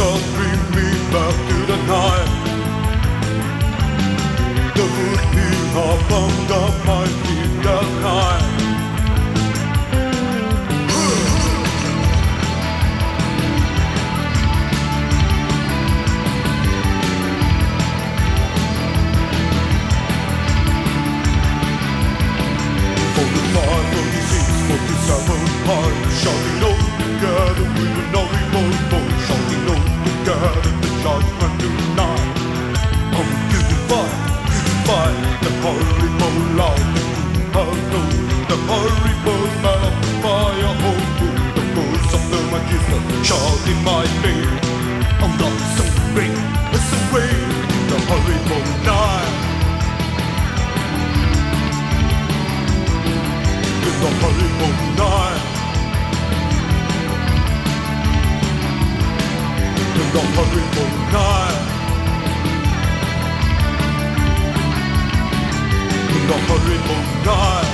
Don't bring me back to the night. The routine of một nai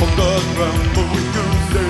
không đơn rằng